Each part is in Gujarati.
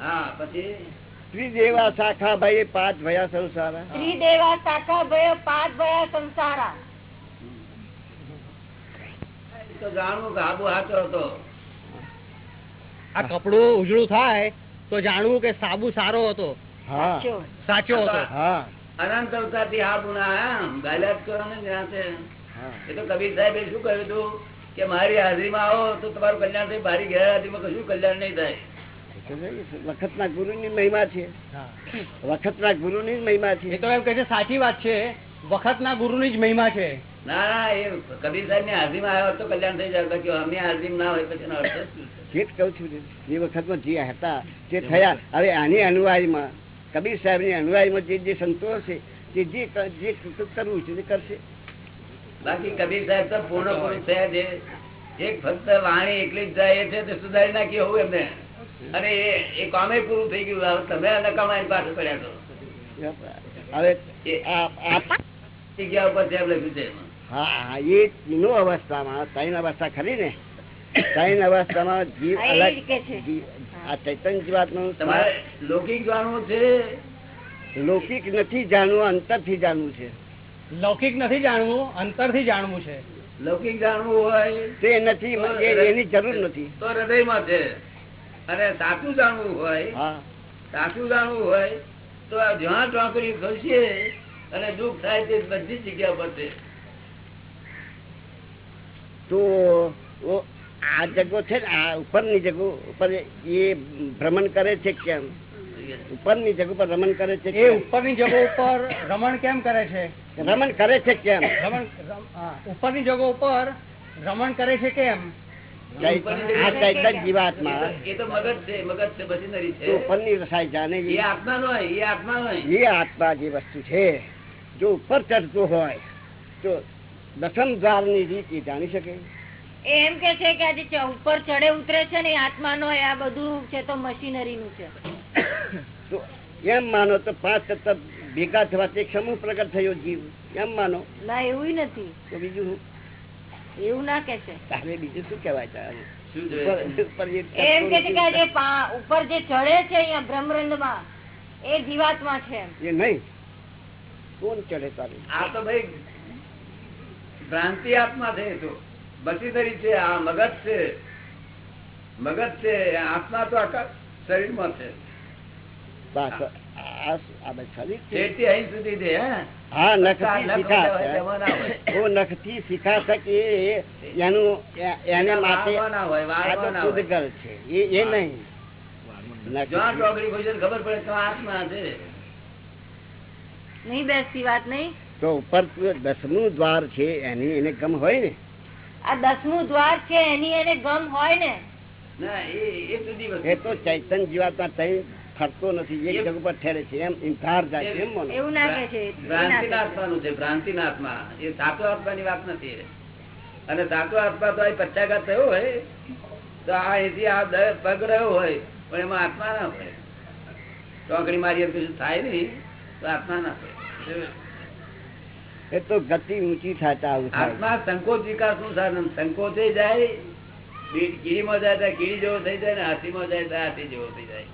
હા પછી? ત્રિદેવા શાખા ભાઈ પાંચ ભયા સંસારા. ત્રિદેવા શાખા ભાઈ પાંચ ભયા સંસારા. તો જાણવું કે હાચો હતો. આ કપડું ઉજળું થાય તો જાણવું કે સાબુ સારો હતો. હા. સાચો. હતો. હા. અનંત અવતારથી આબુ ના આયા ગાયલા જ કરો ને છે. એ તો કબીર સાહેબે શું કહ્યું હતું? કે મારી હાજરીમાં આવો તો તમારું કલ્યાણ થાય મારી ગેરહાજરીમાં કશું કલ્યાણ નહીં થાય. વખતના ગુરુની મહિમા છે. વખત ના ગુરુ ની મહિમા એ છે તો એમ કે છે સાચી વાત છે વખતના ગુરુની જ મહિમા છે. ના ના એ કબીર સાહેબની હાજરીમાં આવ્યો તો કલ્યાણ થઈ જાય કે અમે હાજરી ના હોય પછી અર્થ જ શું? છે? જે જ કઉ છું જે વખતમાં જે હતા જે થયા હવે આની અનુવાયમાં કબીર સાહેબની અનુવાયમાં જે જે સંતોષ છે તે જે જે કરવું છે તે કરશે. બાકી કબીર સાહેબ તો પૂર્ણ પૂર્ણ થયા છે. એક ફક્ત વાણી એકલી જ જાય છે તે સુધારી નાખી હોવું એમને. અને એ કામે પૂરું થઈ ગયું. તમે નકામા એની પાસે પડ્યા છો. લૌકિક જાણવું છે? લૌકિક નથી જાણવું અંતરથી જાણવું છે. લૌકિક નથી જાણવું અંતરથી જાણવું છે. લૌકિક જાણવું હોય તે નથી એની જરૂર નથી. તો હૃદયમાં છે. અને સાચું જાણવું હોય સાચું જાણવું હોય તો આ જ્યાં ચોકડી ખસીએ અને દુઃખ થાય તે બધી જગ્યા પર છે. તો આ જગો છે ને આ ઉપરની જગો ઉપર એ ભ્રમણ કરે છે કેમ? ઉપરની જગ ઉપર રમણ કરે છે એ? ઉપરની જગો ઉપર રમણ કેમ કરે છે? રમણ કરે છે કેમ? રમણ ઉપરની જગો ઉપર રમણ કરે છે કેમ? જીવાત્મા એ તો મગજ છે મગજ છે મશીનરી છે. ઉપરની રસાઈ જાણે એ એ આત્મા નો એ આત્મા નો એ આત્મા જે વસ્તુ છે જો ઉપર ચડતું હોય તો દસમ દ્વારની રીત એ જાણી શકે. એમ કે છે કે આજે ઉપર ચડે ઉતરે છે ને આત્મા નો આ બધું છે તો મશીનરી નું છે. તો એમ માનો તો પાંચ તત્વ ભેગા થવાથી સમૂહ પ્રગટ થયો જીવ. એમ માનો. ના એવું નથી. તો બીજું? એવું ના કે છે. તારે બીજું શું કેવાય તારે? ઉપર જે એમ કે ઉપર ચડે છે અહીંયા માં એ જીવાત્મા છે એ નહીં. કોણ ચડે તારું? આ તો ભાઈ ભ્રાંતિ આત્મા છે તો. મશીનરી છે આ મગજ છે. મગજ છે આત્મા તો આખા શરીરમાં છે. બસ આ ખાલી છે. અહીં સુધી છે હે? હા નખથી નખ શીખા. ઓ નખથી શીખા શકે એનું એને માટે શુદ્ધ ના હોય, આ વાળવા તો ના હોય. ઉદ્ગલ છે. એ એ નહીં. ખબર પડે તો આત્મા છે. નહીં બેસતી વાત નહીં? તો ઉપર દસમું દ્વાર છે એની એને ગમ હોય ને? આ દસમું દ્વાર છે એની એને ગમ હોય ને? ના એ તો તઈ ફરતો નથી એક જગ પર ઠેરે છે એમ ઇન્કાર જાય છે એમ માનો એવું લાગે છે ભ્રાંતિ નાથવાનું છે. ભ્રાંતિ નાથમાં એ સાચો આત્માની વાત નથી અને સાચો આત્મા તો પચાઘાત થયો હોય તો આ એથી આ પગ રહ્યો હોય પણ એમાં આત્મા ના હોય. ચોકડી મારી કશું થાય નહીં તો આત્મા ના હોય. એ તો ગતિ ઊંચી થતા થાય. આત્મા સંકોચ વિકાસનું સાધન સંકોચે જાય કીડીમાં જાય ત્યાં કીડી જેવો થઈ જાય ને હાથીમાં જાય ત્યાં હાથી જેવો થઈ જાય.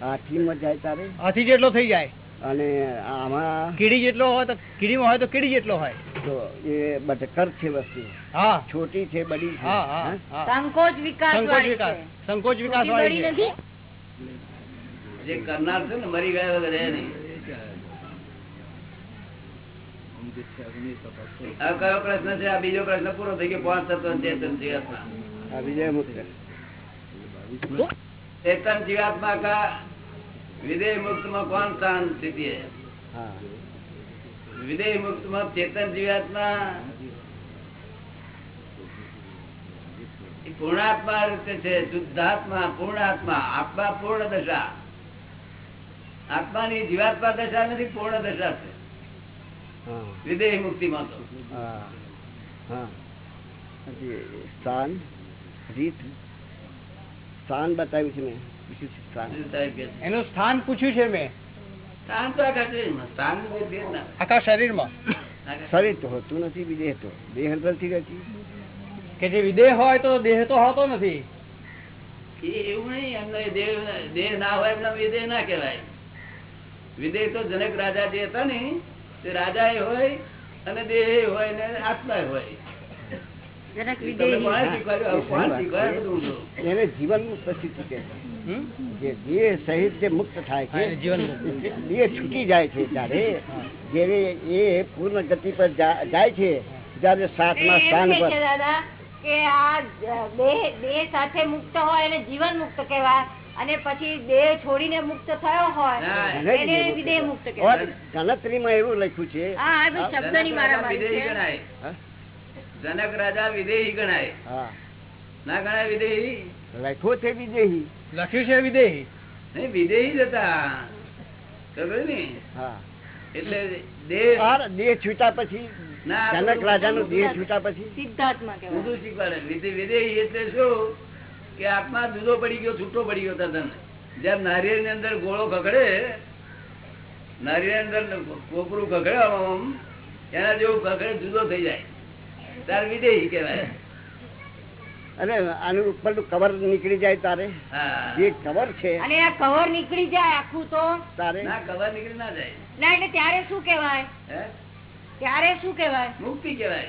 હાથીમાં જાય તારે? હાથી જેટલો થઈ જાય. અને આમાં કીડી જેટલો હોય તો કીડીમાં હોય તો કીડી જેટલો હોય. તો એ બટકર છે વસ્તુ. હા. છોટી છે બડી છે. હા હા હા? હા. સંકોચ વિકાસ સંકોચ વિકાસ. સંકોચ વિકાસ વાળી નથી? જે કરનાર છે ને મરી ગયા વગર નહીં. આ કયો પ્રશ્ન છે? આ બીજો પ્રશ્ન પૂરો થઈ ગયો. પાંચ તત્વ ચેતન જીવાત્મા આ चेतन जीवात्मा का विदेह मुक्त में कौन स्थान स्थिति है હા विदेह मुक्त में चेतन जीवात्मा એ પૂર્ણાત્મા રીતે છે શુદ્ધાત્મા પૂર્ણાત્મા આત્મા પૂર્ણ દશા આત્માની જીવાત્મા દશા નથી પૂર્ણ દશા છે હા વિદેહ મુક્તિ માં તો હા હા હજી સ્થાન રીત સ્થાન બતાવ્યું છે મેં? એનું સ્થાન પૂછ્યું છે મેં. સ્થાન તો આખા શરીરમાં. શરીર તો હોતું નથી વિદેહ તો. દેહ નથી રહેતી. કે જે વિદેહ હોય તો દેહ તો હોતો નથી. એવું નહીં એમને દેહ દેહ ના હોય એમના વિદેહ ના કહેવાય. વિદેહ તો જનક રાજા જે હતા ને તે રાજા હોય અને દેહ હોય ને આત્મા હોય. એને જીવન મુક્ત સ્થિતિ કે જે દેહ સહિત જે મુક્ત થાય છે દેહ છૂટી જાય છે ત્યારે જયારે એ પૂર્ણ ગતિ પર જાય છે જ્યારે સાતમા સ્થાન પર. કે આ દેહ દેહ સાથે મુક્ત હોય એને જીવન મુક્ત કહેવાય. અને પછી દેહ છોડીને મુક્ત થયો હોય ના, એને જ એને મુક્ત વિદેહ મુક્ત કહેવાય. ગણતરીમાં એવું લખ્યું છે. હા આ ભાઈ શબ્દની જનક રાજા વિદેહી ગણાય. ના ગણાય વિદેહી? લખ્યો છે વિદેહી? લખ્યું છે વિદેહી? નહીં વિદેહી જ હતા. ખબર ને? એટલે દેહ દેહ છૂટા પછી જનક બધું રાજાનો દેહ છૂટા પછી? સિદ્ધાર્થમાં કહેવાય. શીખવાડે. વિદેહી એટલે શું? કે આત્મા જુદો પડી ગયો છૂટો પડી ગયો તદ્દન જેમ નારિયેળની અંદર ગોળો ખગડે નારિયેળ અંદર કોપરું ખગડે એના જેવું ખગડે જુદો થઈ જાય. તાર વિદેહી કહેવાય. અને આનું ઉપરનું કવર નીકળી જાય તારે. જે કવર છે. અને આ કવર નીકળી જાય આખું તો? તારે. ના કવર નીકળી ના જાય. ના એટલે ત્યારે શું કહેવાય? ત્યારે શું કહેવાય? મુક્તિ કહેવાય.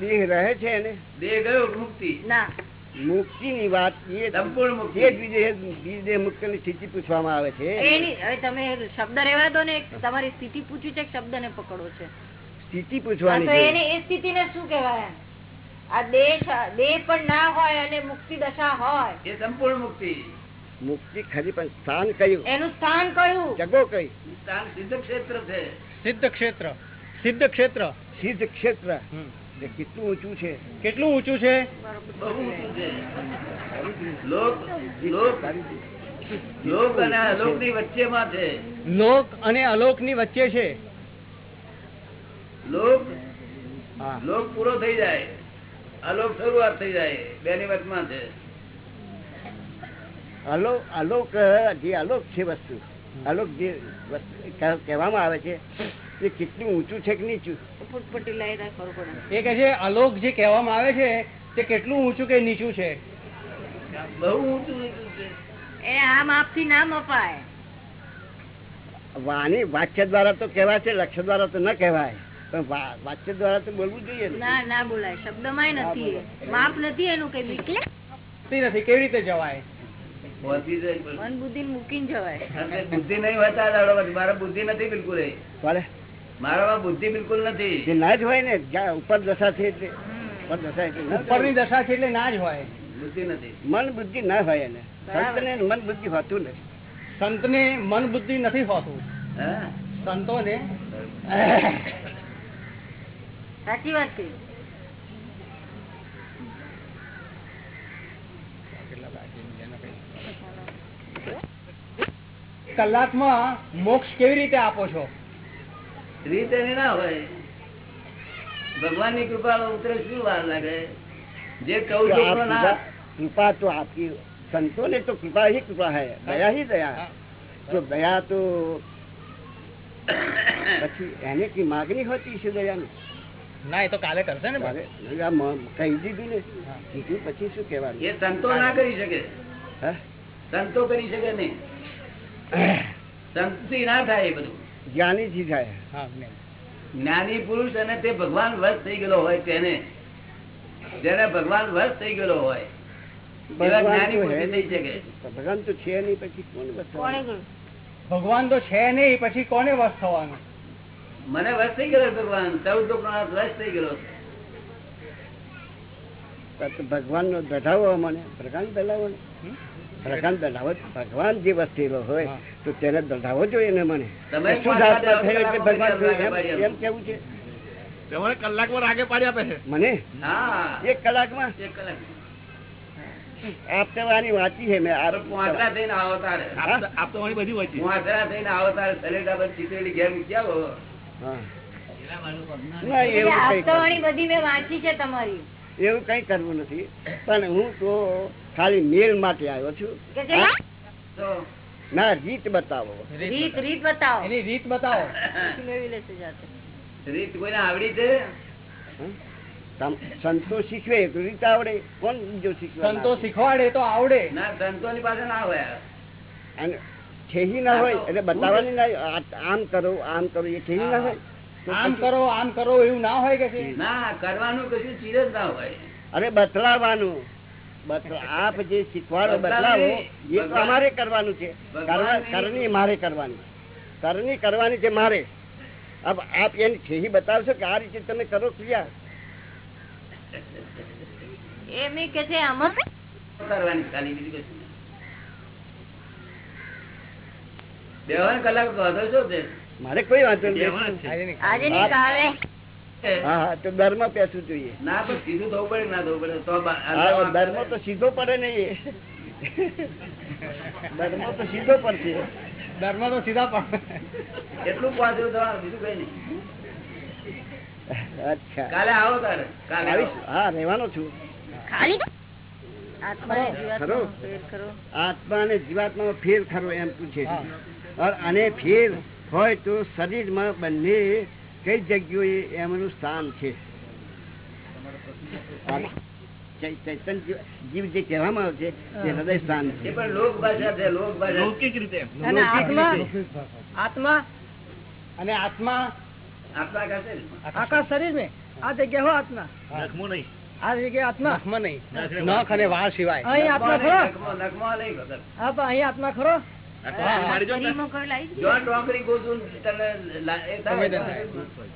દેહ રહે છે એને? દેહ ગયો મુક્તિ. ના. મુક્તિ ની વાત એ સંપૂર્ણ મુક્તિ. એ બીજે મુક્તની સ્થિતિ પૂછવામાં આવે છે. એની હવે તમે શબ્દ રેવા દો ને તમારી સ્થિતિ પૂછ્યું છે શબ્દ ને પકડો છે. સ્થિતિ પૂછવાની એને એ સ્થિતિને શું કહેવાય? આ દેહ દેહ પણ ના હોય અને મુક્તિ દશા હોય. એ સંપૂર્ણ મુક્તિ. મુક્તિ ખરી પણ સ્થાન કયું? એનું સ્થાન કયું? જગો કઈ સ્થાન સિદ્ધ ક્ષેત્ર છે. સિદ્ધ ક્ષેત્ર. સિદ્ધ ક્ષેત્ર. સિદ્ધ ક્ષેત્ર. કેટલું ઊંચું છે? કેટલું ઊંચું છે? બહુ ઊંચું છે. લોક લોક લોક અને અલોકની વચ્ચેમાં છે. લોક અને અલોકની વચ્ચે છે. લોક લોક પૂરો થઈ જાય. અલોક શરૂઆત થઈ જાય. બેની વચમાં છે. અલોક અલોક જે અલોક છે વસ્તુ અલોક જે કહેવામાં આવે છે એ કેટલું ઊંચું છે કે નીચું? એ કે છે અલોક જે કહેવામાં આવે છે તે કેટલું ઊંચું કે નીચું છે? બહુ ઊંચું ઊંચું છે. એ આ માપથી ના મપાય વાણી વાક્ય દ્વારા તો કહેવાય છે લક્ષ્ય દ્વારા તો ન કહેવાય. પણ વા- વાક્ય દ્વારા તો બોલવું જોઈએ ના. ના બોલાય. શબ્દમાંય નથી. માપ નથી એનું કઈ બીકલે નથી કેવી રીતે જવાય. મન બુદ્ધિ ને મૂકીને જવાય. અને બુદ્ધિ નહીં હોતા દાડો પછી. મારે બુદ્ધિ નથી બિલકુલ એ. ભલે. મારામાં બુદ્ધિ બિલકુલ નથી. જે ના હોય ને જ્યાં ઉપર દશા છે દશા એટલે ન જ ઉપરની હોય. દશા છે એટલે ના જ હોય. બુદ્ધિ નથી. મન બુદ્ધિ ના હોય એને. સંત ને મન બુદ્ધિ હોતું નથી. સંતને મન બુદ્ધિ નથી હોતું. સંતો સંતોને સાચી વાત છે કલાકમાં મોક્ષ કેવી રીતે આપો છો રીત એની ના હોય ભગવાન ની કૃપા ઉતરે શું વાર લાગે જે तो ચૌદ आप લોકનો ના कृपा कृपा तो आपकी संतों ने तो कृपा ही कृपा है दया ही दया है तो दया तो પછી એને की मागणी होती છે દયાની ના એ તો કાલે કરશે ને કહી દીધું ને. કીધું પછી શું કેવાનું એ સંતો ના કરી શકે. સંતો કરી શકે નહીં. સંતથી ના થાય એ બધું. જ્ઞાનીથી થાય. જ્ઞાની. પુરુષ અને તે ભગવાન વશ થઈ ગયેલો હોય તેને. જેને ભગવાન વશ થઈ ગયેલો હોય ભગવાન તો હે પુરુષ થઈ શકે. નહીં. ભગવાન તો છે નહીં પછી કોને કોણે ભગવાન તો છે નહીં પછી કોને વશ થવાનું? મને વસ થઈ ગયો ભગવાન. ચૌદ વશ થઈ ગયો ભગવાન નો દઢાવો મને ભગવાન દઢાવો? ભગવાન દઢાવો ભગવાન જે વસ્તીલો હોય તો તેને દઢાવો જોઈએ ને મને. ભગવાન પાડી એમ- કેવું છે? તમારે કલાકમાં રાગે પાડી આપે છે. મને? હા. એક કલાકમાં? એક કલાક આપવાની વાંચી છે મેં આરોપ આપ થઈને આવો તારે. હા? આપ તો બધી હોય છે. પોંચરા થઈને આવો તારે સલેટા પર ચીતરેલી ગેમ. ના, એવું કઈ હપ્તાવાળી બધી મેં વાંચી છે તમારી. એવું કઈ કરવું નથી. પણ હું તો ખાલી મેલ માટે આવ્યો છું. ના રીત બતાવો. રીત રીત બતાવો. એની રીત બતાવો. રીત કોઈને આવડી છે? સંતો શીખવે તો રીત આવડે. કોણ બીજો શીખવે સંતો શીખવાડે તો આવડે. ના સંતોની પાસે ના હોય. ઠેહી ના હોય એટલે બતાવવાની ના આમ કરો આમ કરો એ ઠેહી ના હોય. આમ કરો આમ કરો એવું ના હોય કે ના કરવાનું કશું ચીજ જ ના હોય. અરે બતલાવાનું આપ જે શીખવાડો બદલાવો એ તો અમારે કરવાનું છે. કરની મારે કરવાની. કરની કરવાની છે મારે. અબ આપ એની છેહી બતાવશો કે આ રીતે તમે કરો ક્રિયા. એમ કે છે આમાં કરવાની ખાલી બીજું કલાક વાંધો છે મારે કોઈ વાંધો તો દરમાં પેસવું જોઈએ. ના પણ સીધું થવું પડે ના થવું પડે. તો ધર્મ તો સીધો પડે નહીં ધર્મ તો સીધો પડશે. ધર્મ તો સીધા પણ એટલું પાછું તો બીજું કઈ નહીં. અચ્છા. કાલે આવો તારે. કાલે આવીશ? હા રહેવાનો છું. ખાલી? આત્મા ને ખરો. જીવાત્માનો ફેર આત્મા અને જીવાત્મામાં ફેર ખરો એમ પૂછે અને ફેર હોય તો શરીરમાં બંને કઈ જગ્યાએ એમનું સ્થાન છે? જીવ- જીવ જે કહેવામાં આવે છે તે હૃદય સ્થાન છે. પણ લોક ભાષા છે લોક ભાષા. લૌકિક રીતે. આત્મા અને આત્મા. આખા શરીર ને આ જગ્યા હો આત્મા. નહીં. આ જગ્યા આત્મા. નખમાં નહીં. નખ અને વાળ સિવાય. અહીં આત્મા ખરો. નખમાં- નખમાં નહીં હા પણ અહીં આત્મા ખરો.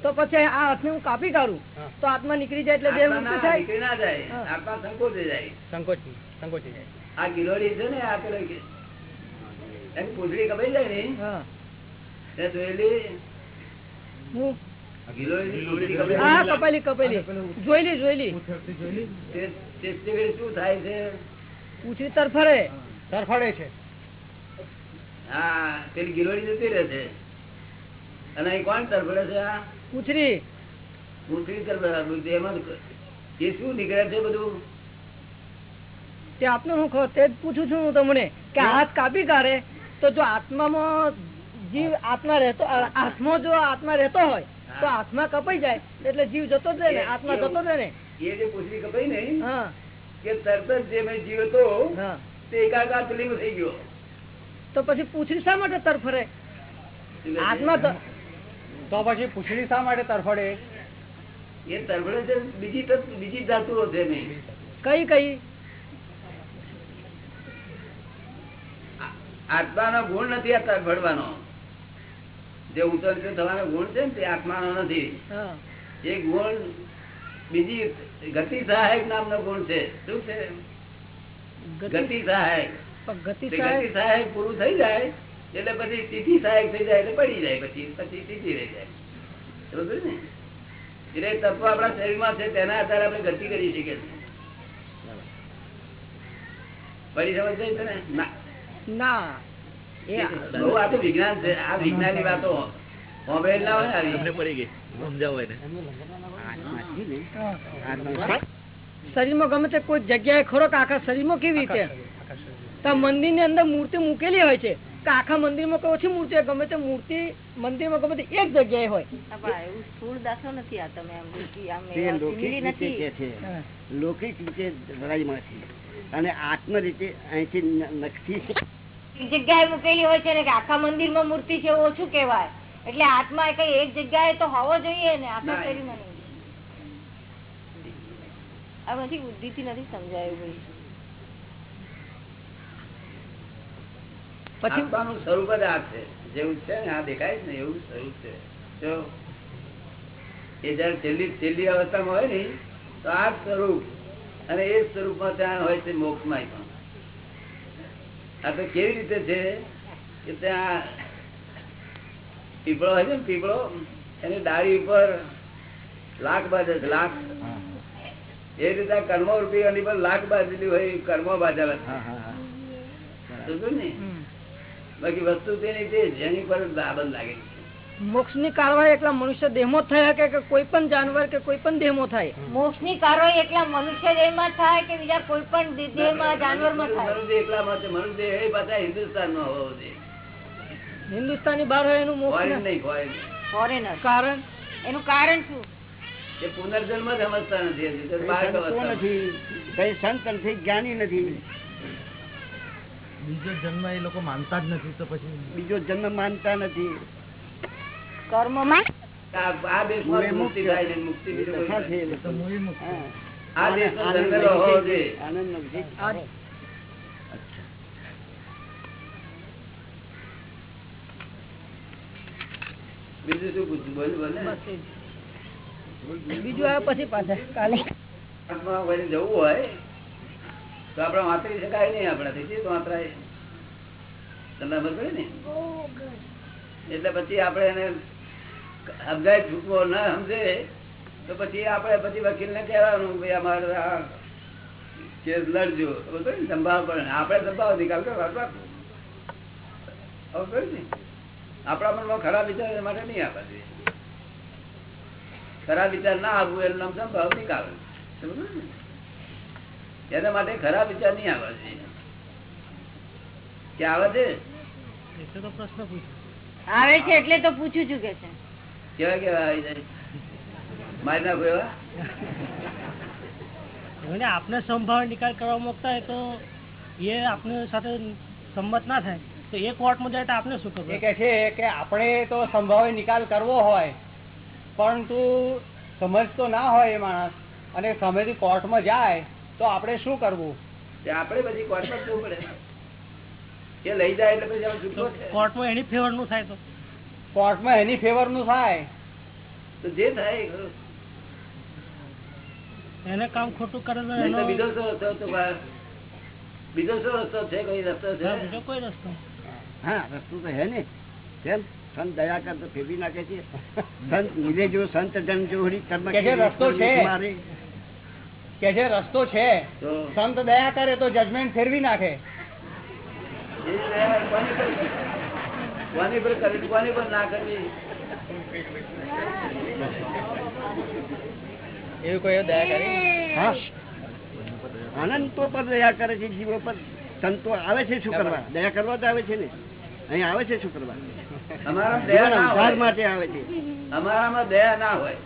તો પછી આ હાથને હું કાપી કાઢું? તો આત્મા નીકળી જાય એટલે દેહ મુક્ત થાય? ના જાય. આત્મા સંકોચે જાય. સંકોચ સંકોચી જાય. આ ગિલોડી છે ને આ પેલો એની પૂંછડી કપાઈ જાય ને? હા. જોયેલી? ઘડી શું થાય છે? પૂછડી તરફરે. તરફડે છે. હા પેલી જતી રહે છે. અને અહીં કોણ તરફડે છે આ? પૂછડી પૂંછડી તરફડે એમાં એ શું નીકળે છે બધું? તે આપનું હું તે જ પૂછું છું હું તમને કે હાથ કાપી કાઢે? તો જો આત્મામાં જીવ આત્મા રહેતો આત્મા જો આત્મા રહેતો હોય તો આત્મા કપાઈ જાય એટલે જીવ જતો જ રહે ને આત્મા જતો જ રહે ને. એ જે પૂંછડી કપાઈ ને હા. કે તરત જ જે મેં જીવ હતો તે એકાકાર લિંગ થઈ ગયો. તો પછી પૂછડી શા માટે તરફરે આત્મા તો તો પછી પૂછડી શા માટે તરફડે? એ તરફડે છે બીજી બીજી ધાતુઓ છે નહીં કઈ કઈ? આત્માનો ગુણ નથી આ તરફડવાનો. જે ઊંચો નીચો થવાનો ગુણ છે ને તે આત્માનો નથી. હા. એ ગુણ બીજી ગતિ સહાયક નામનો ગુણ છે. શું છે? ગતિ સહાયક. ગતિ તે સાહેબ ગતિ સહાયક પૂરું થઈ જાય એટલે પછી તિથિ સહાયક થઈ જાય એટલે પડી જાય પછી પછી તિથિ રહી જાય. બરોબર ને? એટલે તત્વ આપણા શરીરમાં છે તેના આધારે આપણે ગતિ કરી શકીએ પડી સમજ જાય છે ને? ના. ના. બહુ આ તો વિજ્ઞાન છે આ વિજ્ઞાનની વાતો મોબાઈલ ના હોય આવી. પડી ગઈ. સમજાવો ને શરીરમાં ગમે તે કોઈ જગ્યાએ ખોરો કે આખા શરીરમાં કેવી રીતે? તો મંદિરની અંદર મૂર્તિ મૂકેલી હોય છે. કે આખા મંદિરમાં કોઈ ઓછી મૂર્તિ હોય ગમે તે મૂર્તિ મંદિરમાં ગમે તે એક જગ્યાએ હોય. નથી લૌકિક રીતે નથી. કે છે? અને આત્મ રીતે અહીંથી નક્કી જગ્યાએ મૂકેલી હોય છે ને કે આખા મંદિરમાં મૂર્તિ છે ઓછું કેવાય એટલે આત્મા એ કઈ એક જગ્યાએ તો હોવો જોઈએ ને આખા ના. શરીરમાં નહીં. આ બધી બુદ્ધિથી નથી સમજાયું ભાઈ. પછી આત્માનું સ્વરૂપ જ આ છે. જેવું છે ને આ દેખાય ને એવું સ્વરૂપ છે. જો એ જયારે છેલ્લી છેલ્લી અવસ્થામાં હોય ને તો આ સ્વરૂપ. અને એ સ્વરૂપમાં ત્યાં હોય છે મોક્ષમાં પણ. આ તો કેવી રીતે છે કે ત્યાં પીપળો હોય છે ને પીપળો એની ડાળી ઉપર લાખ બાજે છે લાખ. એ રીતે આ કર્મો રૂપી એની પર લાખ બાજેલી હોય કર્મ બાજેલા છે ને. બાકી વસ્તુ તેની તે જેની પર દાબન લાગે મોક્ષની કારવાહી એટલા મનુષ્ય દેહમાં થયા કે કોઈ પણ જાનવર કે કોઈ પણ દેહમાં થાય. મોક્ષની કાર્યવાહી એટલા મનુષ્ય દેહમાં થાય કે બીજા કોઈ પણ દે- જાનવરમાં થાય? મનુષ્ય એકલામાં માટે મનુષ્ય એ બધા હિન્દુસ્તાનમાં હોવો જોઈએ. હિન્દુસ્તાની બહાર હોય એનું મોક્ષ ના- નહીં ફોરેન ફોરેનર કારણ? એનું કારણ શું? એ પુનર્જન્મ સમજતા નથી કઈ સંત નથી જ્ઞાની નથી. બીજો જન્મ એ લોકો માનતા જ નથી તો પછી બીજો જન્મ માનતા નથી. કર્મમાં? આ આ દેશમાં મુક્તિ. મુક્તિ થાય મુક્તિ. બીજું. આ જન્મેલો હોવો જોઈએ. શું પૂછવું બોલ બોલ. બીજું આવે પછી પાછા. કાલે. જવું હોય. તો આપણે વાંચી શકાય નહીં આપણાથી શું વાંચરાય. તમને ખબર પડે ને? એટલે પછી આપણે એને સમજાય છૂટવો ન સમજે તો પછી આપણે પછી વકીલ ને કહેવાનું ભાઈ અમારે આ કેસ લડજો? સંભાવ પડે આપણે સંભાવ નિકાલ કરો ને? આપણા મનમાં ખરાબ વિચાર માટે નહીં આપવા જોઈએ ખરાબ વિચાર ના આવવું એનું નામ સંભાવ નિકાલ સમજો ને? એના માટે ખરાબ વિચાર નહીં આવે છે. કે આવે છે? આવે છે એટલે તો પૂછું છું કે છે. કેવા કેવા આવી જાય? મારી નાખો એવા? આપને સંભાવ નિકાલ કરવા માંગતા હોય તો એ આપની સાથે સંમત ના થાય. તો એ કોર્ટમાં જાય તો આપને શું એ કરવું કે છે કે આપણે તો સંભાવે નિકાલ કરવો હોય પરંતુ સમજતો ના હોય એ માણસ. અને સામેથી કોર્ટમાં જાય તો આપણે શું કરવું? આપણે પછી કોર્ટમાં જવું પડે. એ લઈ જાય એટલે પછી કોર્ટમાં એની ફેવરનું થાય તો. કોર્ટમાં એની ફેવરનું થાય. તો જે થાય એને કામ ખોટું કરે તો એનો બીજો શું રસ્તો હતો બીજો શું રસ્તો છે? કોઈ રસ્તો છે? હા, બીજો કોઈ રસ્તો. હા રસ્તો તો હે ને. કેમ? સંત દયા કર તો ફેરવી નાખે છે. સંત મિલે જો સંત જન જોડી કર્મ કે રસ્તો છે. કે જે રસ્તો છે. સંત દયા કરે તો જજમેન્ટ ફેરવી નાખે. કોની પર કરવી કોની પર ના કરવી એવું કોઈ દયા કરી? અનંતો પર દયા કરે છે જીવો પર સંતો આવે છે શું કરવા. દયા કરવા તો આવે છે ને? અહીં આવે છે શું કરવા અમારામાં દયા ના હોય. માટે આવે છે. અમારામાં દયા ના હોય.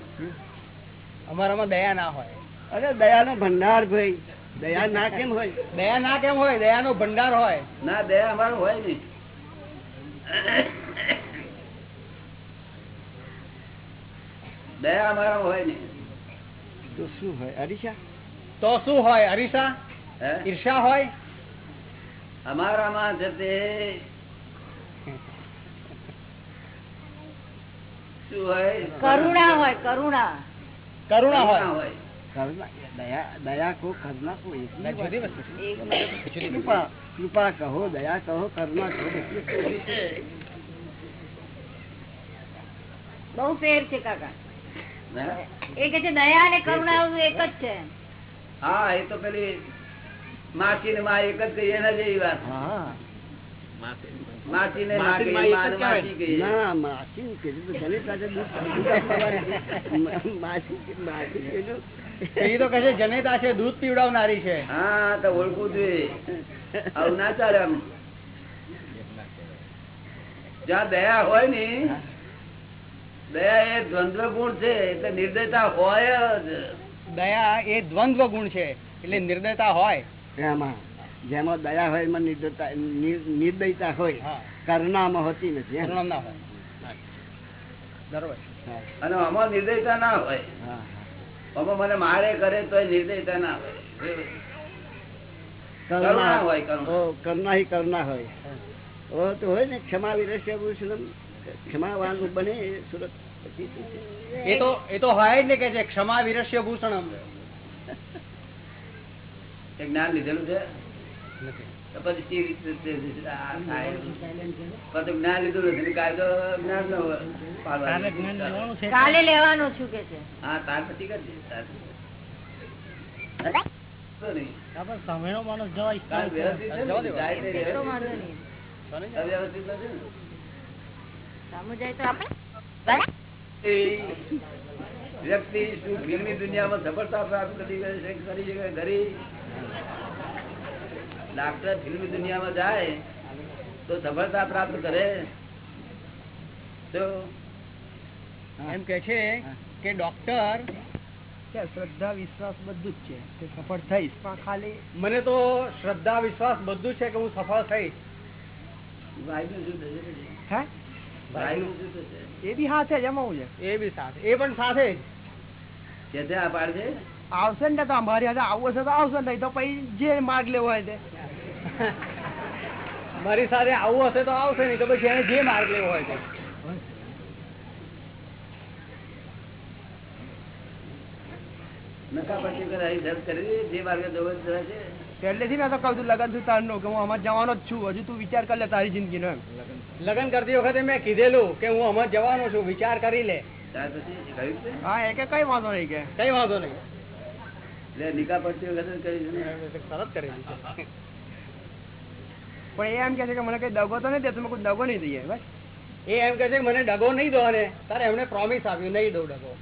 અમારામાં દયા ના હોય. અરે દયા નો ભંડાર ભાઈ. દયા ના કેમ હોય? દયા ના કેમ હોય? દયાનો ભંડાર હોય. ના દયા અમારું હોય નઈ દયા અમારા હોય નઈ તો શું હોય? અરીસા? તો શું હોય? અરીસા? ઈર્ષા હોય? અમારામાં છે તે. શું હોય? કરુણા હોય કરુણા. કરુણા હોય. દયા કરુણા ના. કૃપા કૃપા કહો દયા કહો કરુણા કહો બહુ ફેર છે કાકા? એ કે છે દયા અને કરુણા એક જ છે. હા એ તો પેલી માસી ને માં એક જ કહીએ એના જેવી વાત. હા. માસી. ને માસી ને. ના કીધું માસી કીધું એ તો કહે જનેતા છે દૂધ પીવડાવનારી છે. હા તો ઓળખવું જોઈએ આવું ના ચાલે આમ. જ્યાં દયા હોય ને દયા એ દ્વંદ્વ ગુણ છે એટલે નિર્દયતા હોય જ. દયા એ દ્વંદ્વ ગુણ છે એટલે નિર્દયતા હોય. એમાં જેમાં દયા હોય એમાં નિર્દયતા નિર્દયતા હોય. હા. કરુણામાં હોતી નથી કરુણા ના હોય. બરોબર. અને આમાં નિર્દયતા ના હોય. હા, મને મારે કરે તો નિર્દયતા ના હોય કરુણા. હોય, હોય તો હોય ને ક્ષમા વિરસ્ય ભૂષણમ ક્ષમાવાન બને એ સુરત? એ તો એ તો હોય જ ને કે છે ક્ષમા વિરસ્ય ભૂષણમ જ્ઞાન લીધેલું છે? તો પછી જ્ઞાન લીધું નથી કાયદો જ્ઞાન કાલે લેવાનું છે કે છે? હા તાર પછી વ્યક્તિ શું ફિલ્મી દુનિયામાં સફળતા પ્રાપ્ત કરી કરી ઘરી ડાક્ટર ફિલ્મ દુનિયામાં જાય તો સફળતા પ્રાપ્ત કરે. તો એમ કે છે કે ડોક્ટર શ્રદ્ધા વિશ્વાસ બધું જ છે કે સફળ થઈશ. પણ ખાલી મને તો શ્રદ્ધા વિશ્વાસ બધું છે કે હું સફળ થઈશ? એ બી સાથે જ એમાં હું છે? એ બી સાથે. એ પણ સાથે જ? આવશે ને તો અમારી આવશે તો આવશે નહીં તો પછી જે માર્ગ લેવો હોય તે. મારી સાથે આવું હશે તો આવશે નહીં તો પછી એને જે માર્ગ લેવો હોય. પહેલેથી મેં તો કહું છું લગન છું તારનો કે હું આમાં જવાનો જ છું. હજુ તું વિચાર કરી લે તારી જિંદગીનો એમ. લગન કરતી વખતે મેં કીધેલું કે હું હમણાં જવાનો છું વિચાર કરી લે. પછી હા એ કે કઈ વાંધો નહીં કે. કઈ વાંધો નહીં. લે, નિકાહ પડતી વખતે કરી સરસ કરી દીધું. પણ એ એમ કે છે કે મને કઈ દગો તો નહીં દે તમે કોઈ દગો નહીં દઈએ બસ. એ એમ કે છે મને ડગો નહીં દો ને તારે એમને પ્રોમિસ આપ્યું નહીં દઉં ડગો